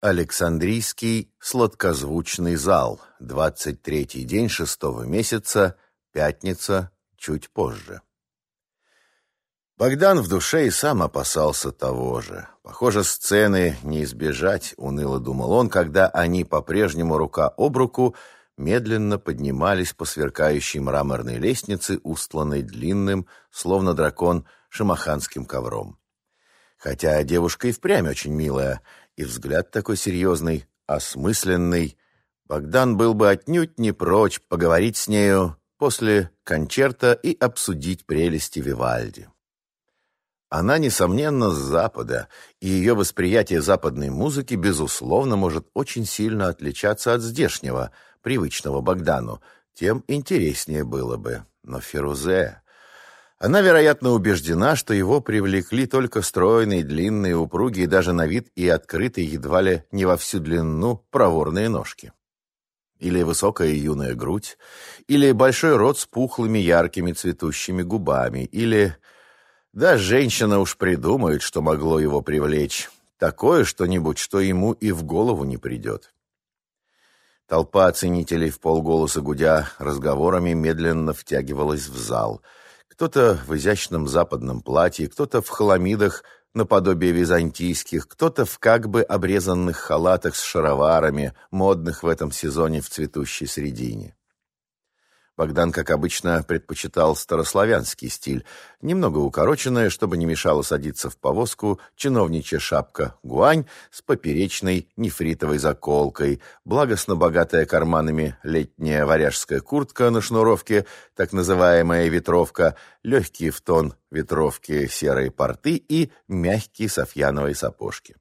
Александрийский сладкозвучный зал. 23-й день шестого месяца, пятница, чуть позже. Богдан в душе и сам опасался того же. Похоже, сцены не избежать, уныло думал он, когда они по-прежнему рука об руку медленно поднимались по сверкающей мраморной лестнице, устланной длинным, словно дракон, шамаханским ковром. Хотя девушка и впрямь очень милая, и взгляд такой серьезный, осмысленный. Богдан был бы отнюдь не прочь поговорить с нею после концерта и обсудить прелести Вивальди. Она, несомненно, с Запада, и ее восприятие западной музыки, безусловно, может очень сильно отличаться от здешнего, привычного Богдану, тем интереснее было бы. Но Ферузе... Она, вероятно, убеждена, что его привлекли только стройные, длинные, упругие, даже на вид и открытые, едва ли не во всю длину, проворные ножки. Или высокая юная грудь, или большой рот с пухлыми, яркими, цветущими губами, или... Да, женщина уж придумает, что могло его привлечь. Такое что-нибудь, что ему и в голову не придет. Толпа оценителей в полголоса гудя разговорами медленно втягивалась в зал — кто-то в изящном западном платье, кто-то в хламидах наподобие византийских, кто-то в как бы обрезанных халатах с шароварами, модных в этом сезоне в цветущей средине. Богдан, как обычно, предпочитал старославянский стиль, немного укороченная, чтобы не мешало садиться в повозку, чиновничья шапка гуань с поперечной нефритовой заколкой, благостно богатая карманами летняя варяжская куртка на шнуровке, так называемая ветровка, легкие в тон ветровки серые порты и мягкие софьяновые сапожки.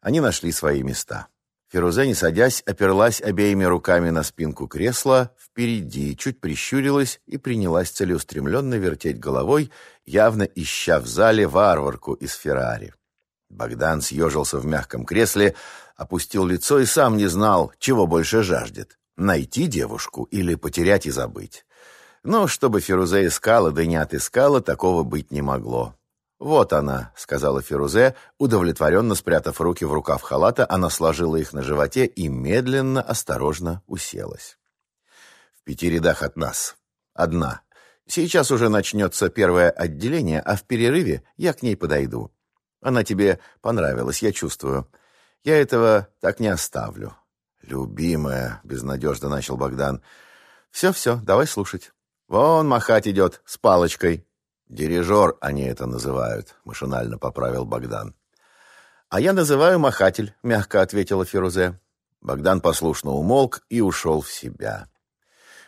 Они нашли свои места. Фирузе, не садясь, оперлась обеими руками на спинку кресла, впереди, чуть прищурилась и принялась целеустремленно вертеть головой, явно ища в зале варварку из Феррари. Богдан съежился в мягком кресле, опустил лицо и сам не знал, чего больше жаждет — найти девушку или потерять и забыть. Но чтобы Фирузе искала, да не отыскала, такого быть не могло. «Вот она», — сказала Фирузе, удовлетворенно спрятав руки в рукав халата, она сложила их на животе и медленно, осторожно уселась. «В пяти рядах от нас. Одна. Сейчас уже начнется первое отделение, а в перерыве я к ней подойду. Она тебе понравилась, я чувствую. Я этого так не оставлю». «Любимая», — безнадежно начал Богдан. «Все-все, давай слушать. Вон махать идет с палочкой». «Дирижер они это называют», — машинально поправил Богдан. «А я называю махатель», — мягко ответила Фирузе. Богдан послушно умолк и ушел в себя.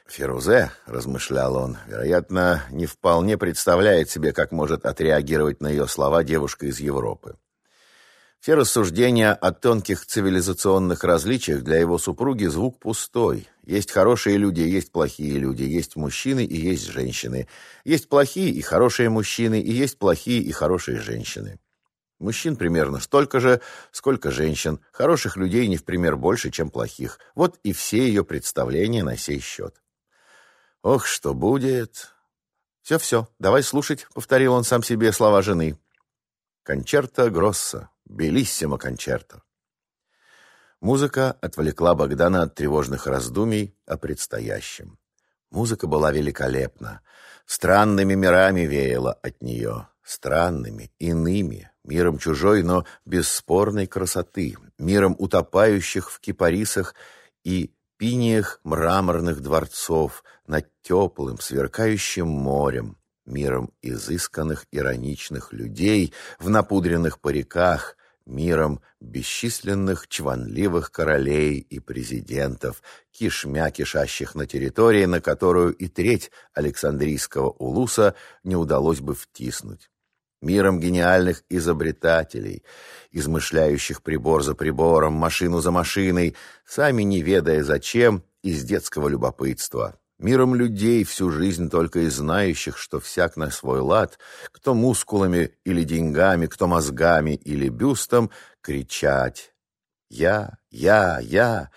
«Фирузе», — размышлял он, — вероятно, не вполне представляет себе, как может отреагировать на ее слова девушка из Европы. Все рассуждения о тонких цивилизационных различиях для его супруги звук пустой. Есть хорошие люди, есть плохие люди, есть мужчины и есть женщины. Есть плохие и хорошие мужчины, и есть плохие и хорошие женщины. Мужчин примерно столько же, сколько женщин. Хороших людей не в пример больше, чем плохих. Вот и все ее представления на сей счет. «Ох, что будет!» «Все-все, давай слушать», — повторил он сам себе слова жены. «Кончерто Гросса». Белиссимо кончерто. Музыка отвлекла Богдана от тревожных раздумий о предстоящем. Музыка была великолепна. Странными мирами веяла от нее. Странными, иными, миром чужой, но бесспорной красоты, миром утопающих в кипарисах и пиниях мраморных дворцов над теплым, сверкающим морем, миром изысканных ироничных людей в напудренных париках, миром бесчисленных чванливых королей и президентов, кишмя кишащих на территории, на которую и треть Александрийского улуса не удалось бы втиснуть. Миром гениальных изобретателей, измышляющих прибор за прибором, машину за машиной, сами не ведая зачем, из детского любопытства, миром людей, всю жизнь только и знающих, что всяк на свой лад, кто мускулами или деньгами, кто мозгами или бюстом, кричать «Я, я, я»,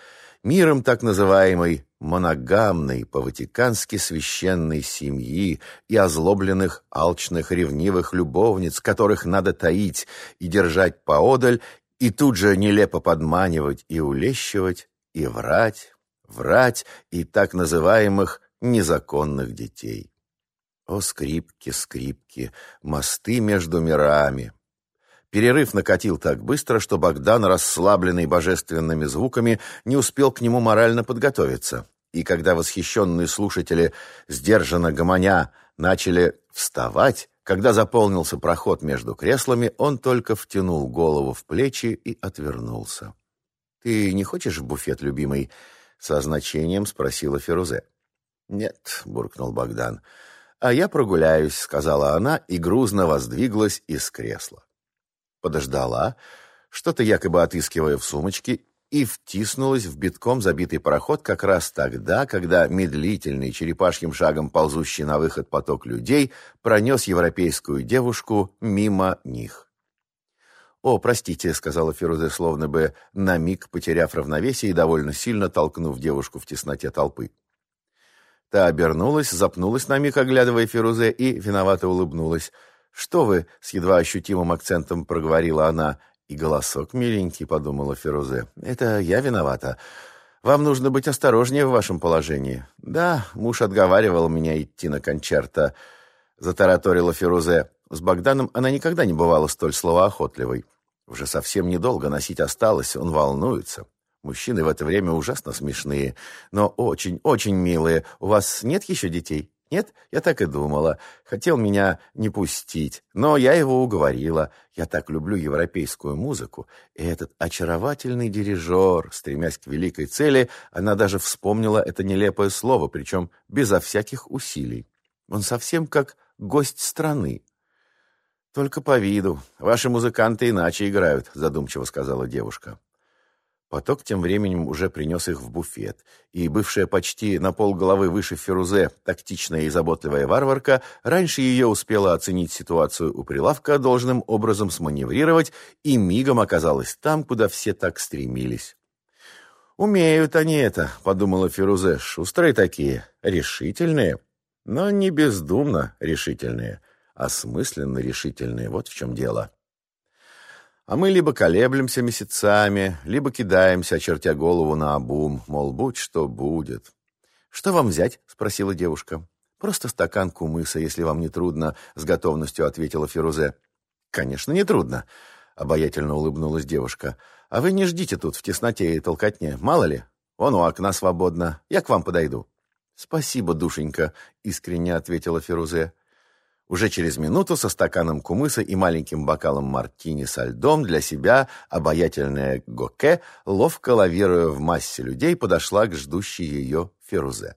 миром так называемой моногамной, по-ватикански священной семьи и озлобленных, алчных, ревнивых любовниц, которых надо таить и держать поодаль, и тут же нелепо подманивать и улещивать, и врать, врать и так называемых незаконных детей. О, скрипки, скрипки, мосты между мирами! Перерыв накатил так быстро, что Богдан, расслабленный божественными звуками, не успел к нему морально подготовиться. И когда восхищенные слушатели, сдержанно гомоня, начали вставать, когда заполнился проход между креслами, он только втянул голову в плечи и отвернулся. «Ты не хочешь в буфет, любимый?» — со значением спросила Ферузе. «Нет», — буркнул Богдан. «А я прогуляюсь», — сказала она и грузно воздвиглась из кресла. Подождала, что-то якобы отыскивая в сумочке, и втиснулась в битком забитый пароход как раз тогда, когда медлительный черепашьим шагом ползущий на выход поток людей пронес европейскую девушку мимо них. «О, простите», — сказала Фирузе, словно бы на миг потеряв равновесие и довольно сильно толкнув девушку в тесноте толпы. Та обернулась, запнулась на миг, оглядывая Фирузе, и виновато улыбнулась. «Что вы?» — с едва ощутимым акцентом проговорила она. «И голосок миленький», — подумала Фирузе. «Это я виновата. Вам нужно быть осторожнее в вашем положении». «Да, муж отговаривал меня идти на концерта», — затараторила Фирузе. С Богданом она никогда не бывала столь словоохотливой. Уже совсем недолго носить осталось, он волнуется. Мужчины в это время ужасно смешные, но очень-очень милые. У вас нет еще детей? Нет? Я так и думала. Хотел меня не пустить, но я его уговорила. Я так люблю европейскую музыку. И этот очаровательный дирижер, стремясь к великой цели, она даже вспомнила это нелепое слово, причем безо всяких усилий. Он совсем как гость страны. «Только по виду. Ваши музыканты иначе играют», — задумчиво сказала девушка. Поток тем временем уже принес их в буфет, и бывшая почти на полголовы выше Ферузе тактичная и заботливая варварка раньше ее успела оценить ситуацию у прилавка, должным образом сманеврировать, и мигом оказалась там, куда все так стремились. «Умеют они это», — подумала Ферузе, — «шустрые такие, решительные, но не бездумно решительные, осмысленно решительные, вот в чем дело». А мы либо колеблемся месяцами, либо кидаемся, очертя голову на обум, мол, будь что будет. «Что вам взять?» — спросила девушка. «Просто стакан кумыса, если вам не трудно», — с готовностью ответила Фирузе. «Конечно, не трудно», — обаятельно улыбнулась девушка. «А вы не ждите тут в тесноте и толкотне, мало ли? Вон у окна свободно, я к вам подойду». «Спасибо, душенька», — искренне ответила Фирузе. Уже через минуту со стаканом кумыса и маленьким бокалом мартини со льдом для себя обаятельная Гоке, ловко лавируя в массе людей, подошла к ждущей ее Ферузе.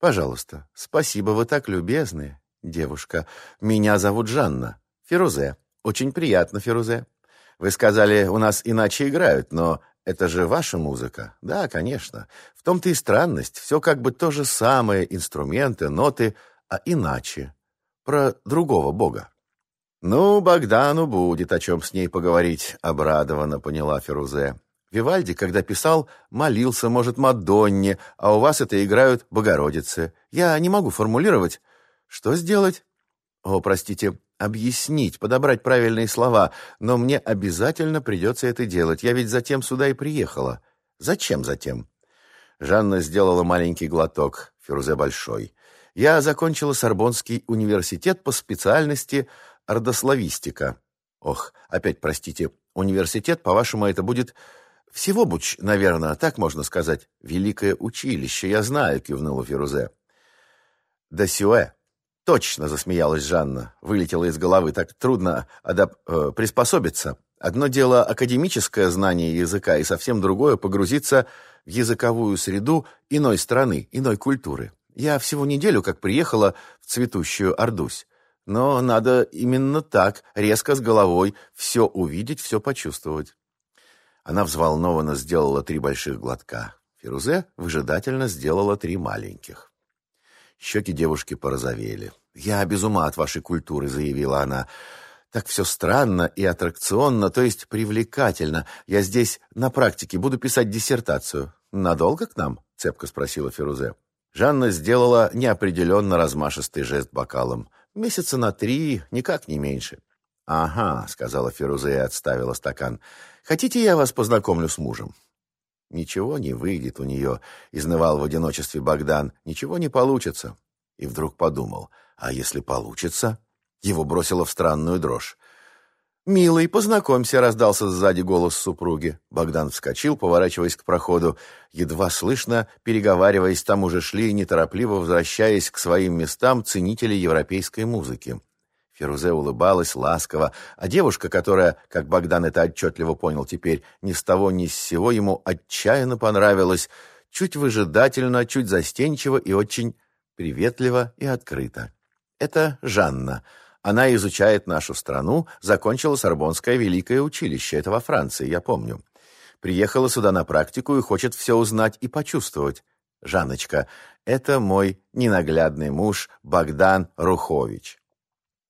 «Пожалуйста, спасибо, вы так любезны, девушка. Меня зовут Жанна. Ферузе. Очень приятно, Ферузе. Вы сказали, у нас иначе играют, но это же ваша музыка. Да, конечно. В том-то и странность. Все как бы то же самое, инструменты, ноты, а иначе про другого бога. «Ну, Богдану будет о чем с ней поговорить», — обрадованно поняла Ферузе. «Вивальди, когда писал, молился, может, Мадонне, а у вас это играют Богородицы. Я не могу формулировать. Что сделать?» «О, простите, объяснить, подобрать правильные слова, но мне обязательно придется это делать. Я ведь затем сюда и приехала. Зачем затем?» Жанна сделала маленький глоток, Ферузе большой. Я закончила Сорбонский университет по специальности ордославистика. Ох, опять простите, университет, по-вашему, это будет всего буч, наверное, так можно сказать. Великое училище, я знаю, кивнула Фирузе. Да сюэ. Точно, засмеялась Жанна. Вылетела из головы. Так трудно адап э, приспособиться. Одно дело академическое знание языка, и совсем другое погрузиться в языковую среду иной страны, иной культуры. Я всего неделю как приехала в цветущую Ордусь. Но надо именно так, резко с головой, все увидеть, все почувствовать. Она взволнованно сделала три больших глотка. Фирузе выжидательно сделала три маленьких. Щеки девушки порозовели. «Я без ума от вашей культуры», — заявила она. «Так все странно и аттракционно, то есть привлекательно. Я здесь на практике буду писать диссертацию». «Надолго к нам?» — цепко спросила Фирузе. Жанна сделала неопределенно размашистый жест бокалом. Месяца на три, никак не меньше. «Ага», — сказала Фирузе и отставила стакан. «Хотите, я вас познакомлю с мужем?» «Ничего не выйдет у нее», — изнывал в одиночестве Богдан. «Ничего не получится». И вдруг подумал, а если получится? Его бросило в странную дрожь. «Милый, познакомься», — раздался сзади голос супруги. Богдан вскочил, поворачиваясь к проходу. Едва слышно, переговариваясь, там уже шли, неторопливо возвращаясь к своим местам ценители европейской музыки. Фирузе улыбалась ласково, а девушка, которая, как Богдан это отчетливо понял теперь, ни с того ни с сего ему отчаянно понравилась, чуть выжидательно, чуть застенчиво и очень приветливо и открыто. Это Жанна — она изучает нашу страну, закончила Сорбонское великое училище, это во Франции, я помню. Приехала сюда на практику и хочет все узнать и почувствовать. Жанночка, это мой ненаглядный муж Богдан Рухович.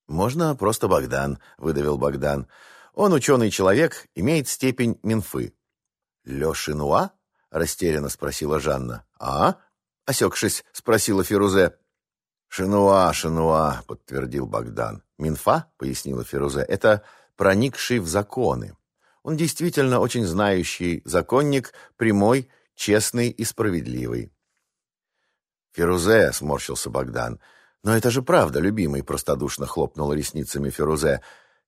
«Можно просто Богдан», — выдавил Богдан. «Он ученый человек, имеет степень Минфы». «Ле Шинуа?» — растерянно спросила Жанна. «А?» — осекшись, спросила Фирузе. «Шинуа, Шинуа», — подтвердил Богдан. «Минфа», — пояснила Фирузе, — «это проникший в законы. Он действительно очень знающий законник, прямой, честный и справедливый». «Фирузе», — сморщился Богдан, — «но это же правда, любимый», — простодушно хлопнула ресницами Фирузе.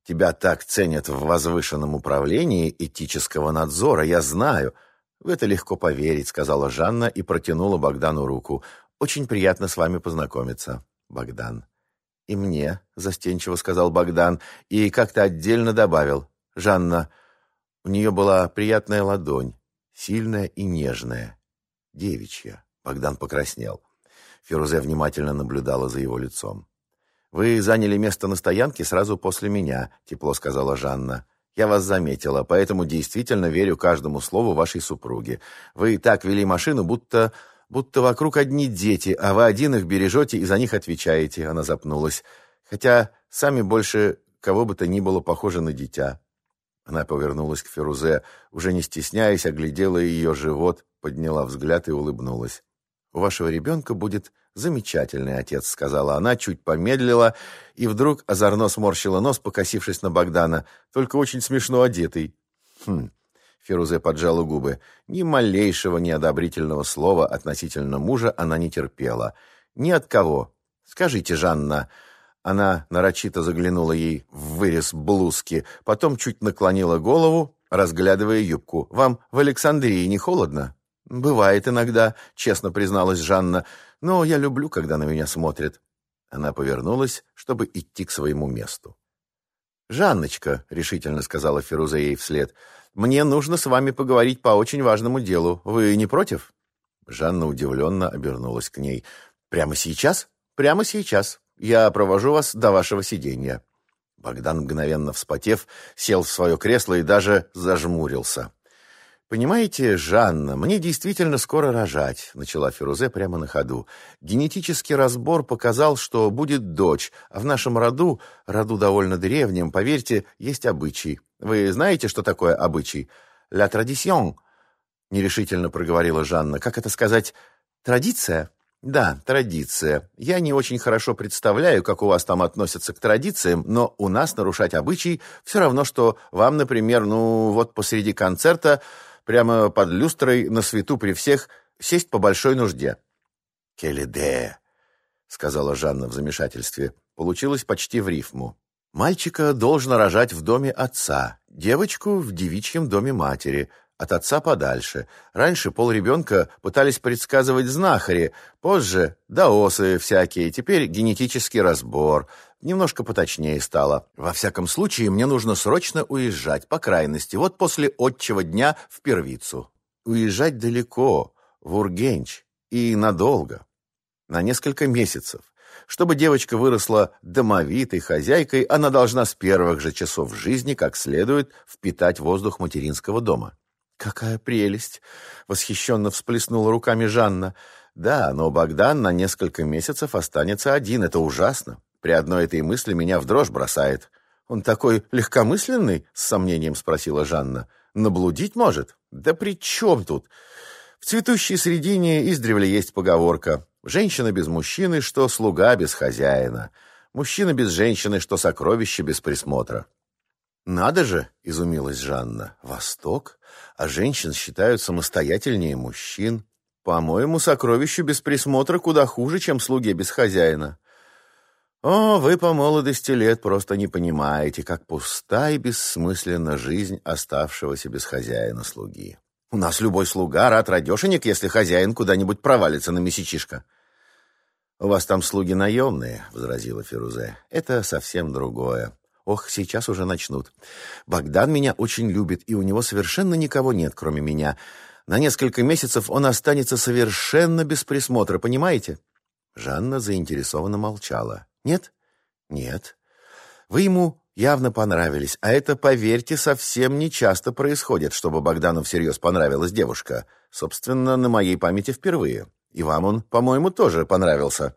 «Тебя так ценят в возвышенном управлении этического надзора, я знаю». «В это легко поверить», — сказала Жанна и протянула Богдану руку. Очень приятно с вами познакомиться, Богдан. И мне, застенчиво сказал Богдан, и как-то отдельно добавил. Жанна, у нее была приятная ладонь, сильная и нежная, девичья. Богдан покраснел. Фирузе внимательно наблюдала за его лицом. «Вы заняли место на стоянке сразу после меня», — тепло сказала Жанна. «Я вас заметила, поэтому действительно верю каждому слову вашей супруги. Вы так вели машину, будто будто вокруг одни дети, а вы один их бережете и за них отвечаете», — она запнулась. «Хотя сами больше кого бы то ни было похожи на дитя». Она повернулась к Ферузе, уже не стесняясь, оглядела ее живот, подняла взгляд и улыбнулась. «У вашего ребенка будет замечательный отец», — сказала она, чуть помедлила, и вдруг озорно сморщила нос, покосившись на Богдана, только очень смешно одетый. «Хм, Ферузе поджала губы. Ни малейшего неодобрительного слова относительно мужа она не терпела. Ни от кого. Скажите, Жанна... Она нарочито заглянула ей в вырез блузки, потом чуть наклонила голову, разглядывая юбку. «Вам в Александрии не холодно?» «Бывает иногда», — честно призналась Жанна. «Но я люблю, когда на меня смотрят». Она повернулась, чтобы идти к своему месту. «Жанночка», — решительно сказала Феруза ей вслед, — «мне нужно с вами поговорить по очень важному делу. Вы не против?» Жанна удивленно обернулась к ней. «Прямо сейчас?» «Прямо сейчас. Я провожу вас до вашего сиденья». Богдан, мгновенно вспотев, сел в свое кресло и даже зажмурился. «Понимаете, Жанна, мне действительно скоро рожать», — начала Фирузе прямо на ходу. «Генетический разбор показал, что будет дочь, а в нашем роду, роду довольно древнем, поверьте, есть обычай. Вы знаете, что такое обычай? «La tradition», — нерешительно проговорила Жанна. «Как это сказать? Традиция?» «Да, традиция. Я не очень хорошо представляю, как у вас там относятся к традициям, но у нас нарушать обычай все равно, что вам, например, ну, вот посреди концерта прямо под люстрой на свету при всех сесть по большой нужде. «Келеде», — сказала Жанна в замешательстве. Получилось почти в рифму. «Мальчика должно рожать в доме отца, девочку в девичьем доме матери, от отца подальше. Раньше пол ребенка пытались предсказывать знахари, позже — даосы всякие, теперь генетический разбор. Немножко поточнее стало. Во всяком случае, мне нужно срочно уезжать, по крайности, вот после отчего дня в первицу. Уезжать далеко, в Ургенч, и надолго, на несколько месяцев. Чтобы девочка выросла домовитой хозяйкой, она должна с первых же часов жизни как следует впитать воздух материнского дома. «Какая прелесть!» — восхищенно всплеснула руками Жанна. «Да, но Богдан на несколько месяцев останется один. Это ужасно. При одной этой мысли меня в дрожь бросает. Он такой легкомысленный?» — с сомнением спросила Жанна. «Наблудить может? Да при чем тут?» В цветущей средине издревле есть поговорка «Женщина без мужчины, что слуга без хозяина». Мужчина без женщины, что сокровище без присмотра. «Надо же!» — изумилась Жанна. «Восток? А женщин считают самостоятельнее мужчин. По-моему, сокровищу без присмотра куда хуже, чем слуге без хозяина». «О, вы по молодости лет просто не понимаете, как пуста и бессмысленна жизнь оставшегося без хозяина слуги. У нас любой слуга рад радешенек, если хозяин куда-нибудь провалится на месячишко». «У вас там слуги наемные», — возразила Фирузе. «Это совсем другое. Ох, сейчас уже начнут. Богдан меня очень любит, и у него совершенно никого нет, кроме меня. На несколько месяцев он останется совершенно без присмотра, понимаете? Жанна заинтересованно молчала. Нет? Нет. Вы ему явно понравились, а это, поверьте, совсем не часто происходит, чтобы Богдану всерьез понравилась девушка. Собственно, на моей памяти впервые. И вам он, по-моему, тоже понравился.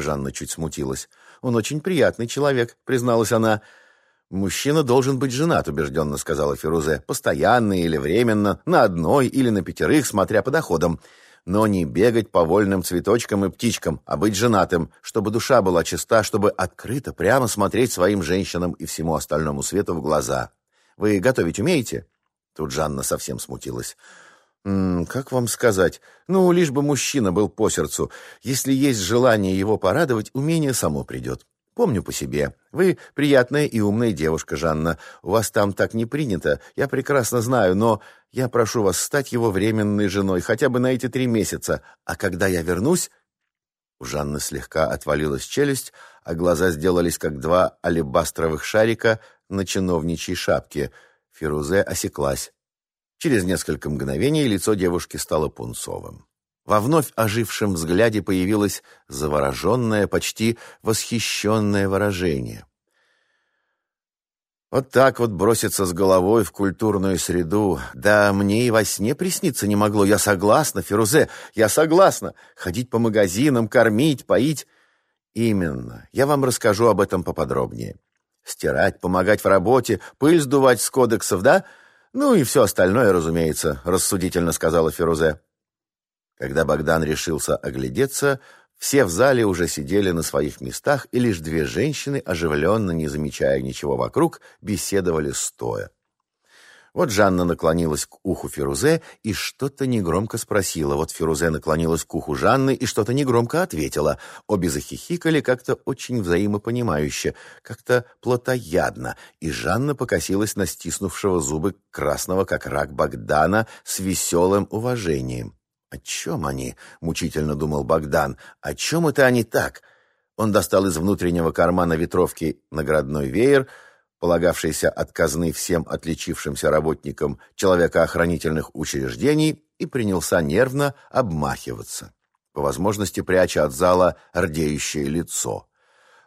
Жанна чуть смутилась. «Он очень приятный человек», — призналась она. «Мужчина должен быть женат», — убежденно сказала Фирузе. «Постоянно или временно, на одной или на пятерых, смотря по доходам. Но не бегать по вольным цветочкам и птичкам, а быть женатым, чтобы душа была чиста, чтобы открыто, прямо смотреть своим женщинам и всему остальному свету в глаза. Вы готовить умеете?» Тут Жанна совсем смутилась. «М -м, «Как вам сказать? Ну, лишь бы мужчина был по сердцу. Если есть желание его порадовать, умение само придет. Помню по себе. Вы приятная и умная девушка, Жанна. У вас там так не принято, я прекрасно знаю, но я прошу вас стать его временной женой хотя бы на эти три месяца. А когда я вернусь...» У Жанны слегка отвалилась челюсть, а глаза сделались как два алебастровых шарика на чиновничьей шапке. Фирузе осеклась. Через несколько мгновений лицо девушки стало пунцовым. Во вновь ожившем взгляде появилось завороженное, почти восхищенное выражение. Вот так вот броситься с головой в культурную среду. Да мне и во сне присниться не могло. Я согласна, Фирузе, я согласна. Ходить по магазинам, кормить, поить. Именно. Я вам расскажу об этом поподробнее. Стирать, помогать в работе, пыль сдувать с кодексов, да? Ну и все остальное, разумеется, рассудительно сказала Фирузе. Когда Богдан решился оглядеться, все в зале уже сидели на своих местах, и лишь две женщины, оживленно, не замечая ничего вокруг, беседовали стоя. Вот Жанна наклонилась к уху Фирузе и что-то негромко спросила. Вот Фирузе наклонилась к уху Жанны и что-то негромко ответила. Обе захихикали как-то очень взаимопонимающе, как-то плотоядно, и Жанна покосилась на стиснувшего зубы красного, как рак Богдана, с веселым уважением. «О чем они?» — мучительно думал Богдан. «О чем это они так?» Он достал из внутреннего кармана ветровки наградной веер, полагавшийся от казны всем отличившимся работникам человекоохранительных учреждений, и принялся нервно обмахиваться, по возможности пряча от зала рдеющее лицо.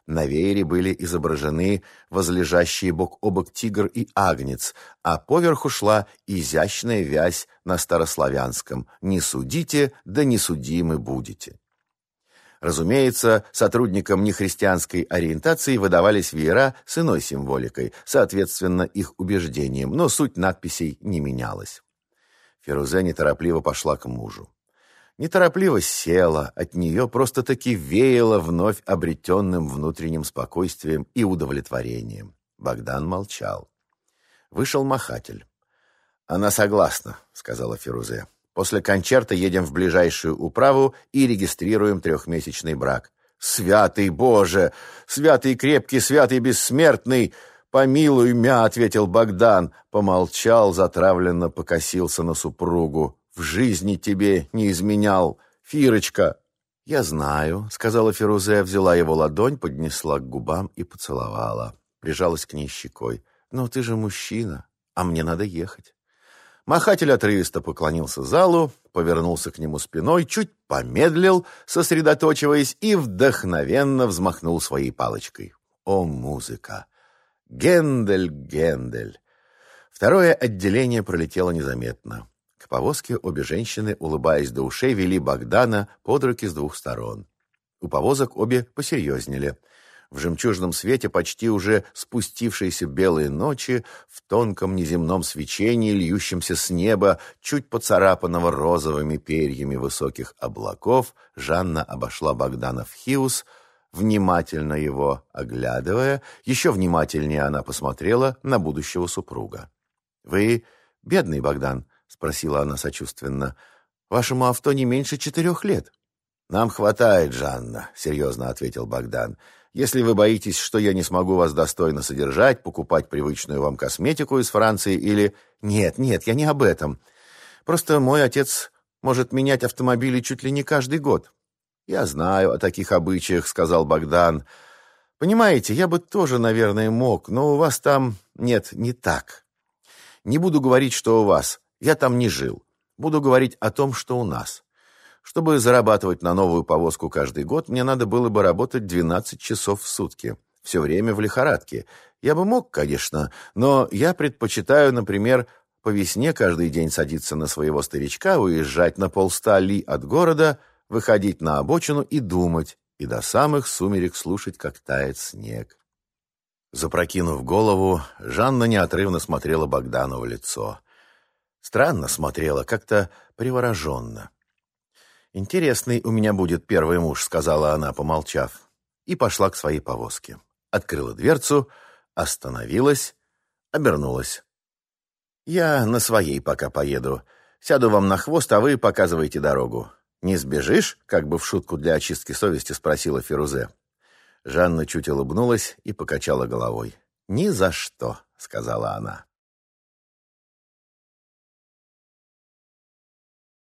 На веере были изображены возлежащие бок о бок тигр и агнец, а поверху шла изящная вязь на старославянском «Не судите, да не судимы будете». Разумеется, сотрудникам нехристианской ориентации выдавались веера с иной символикой, соответственно их убеждениям, но суть надписей не менялась. Ферузе неторопливо пошла к мужу неторопливо села, от нее просто-таки веяло вновь обретенным внутренним спокойствием и удовлетворением. Богдан молчал. Вышел махатель. «Она согласна», — сказала Фирузе. «После концерта едем в ближайшую управу и регистрируем трехмесячный брак». «Святый Боже! Святый крепкий, святый бессмертный!» «Помилуй мя», — ответил Богдан. Помолчал, затравленно покосился на супругу в жизни тебе не изменял, Фирочка!» «Я знаю», — сказала Фирузе, взяла его ладонь, поднесла к губам и поцеловала. Прижалась к ней щекой. «Но ты же мужчина, а мне надо ехать». Махатель отрывисто поклонился залу, повернулся к нему спиной, чуть помедлил, сосредоточиваясь, и вдохновенно взмахнул своей палочкой. О, музыка! Гендель, Гендель! Второе отделение пролетело незаметно. К повозке обе женщины, улыбаясь до ушей, вели Богдана под руки с двух сторон. У повозок обе посерьезнели. В жемчужном свете почти уже спустившейся белой ночи, в тонком неземном свечении, льющемся с неба, чуть поцарапанного розовыми перьями высоких облаков, Жанна обошла Богдана в Хиус, внимательно его оглядывая. Еще внимательнее она посмотрела на будущего супруга. «Вы бедный, Богдан?» — спросила она сочувственно. «Вашему авто не меньше четырех лет». «Нам хватает, Жанна», — серьезно ответил Богдан. «Если вы боитесь, что я не смогу вас достойно содержать, покупать привычную вам косметику из Франции или...» «Нет, нет, я не об этом. Просто мой отец может менять автомобили чуть ли не каждый год». «Я знаю о таких обычаях», — сказал Богдан. «Понимаете, я бы тоже, наверное, мог, но у вас там... Нет, не так. Не буду говорить, что у вас. Я там не жил. Буду говорить о том, что у нас. Чтобы зарабатывать на новую повозку каждый год, мне надо было бы работать 12 часов в сутки. Все время в лихорадке. Я бы мог, конечно, но я предпочитаю, например, по весне каждый день садиться на своего старичка, уезжать на полста ли от города, выходить на обочину и думать, и до самых сумерек слушать, как тает снег. Запрокинув голову, Жанна неотрывно смотрела Богдану в лицо. Странно смотрела, как-то привороженно. «Интересный у меня будет первый муж», — сказала она, помолчав, и пошла к своей повозке. Открыла дверцу, остановилась, обернулась. «Я на своей пока поеду. Сяду вам на хвост, а вы показываете дорогу. Не сбежишь?» — как бы в шутку для очистки совести спросила Фирузе. Жанна чуть улыбнулась и покачала головой. «Ни за что», — сказала она.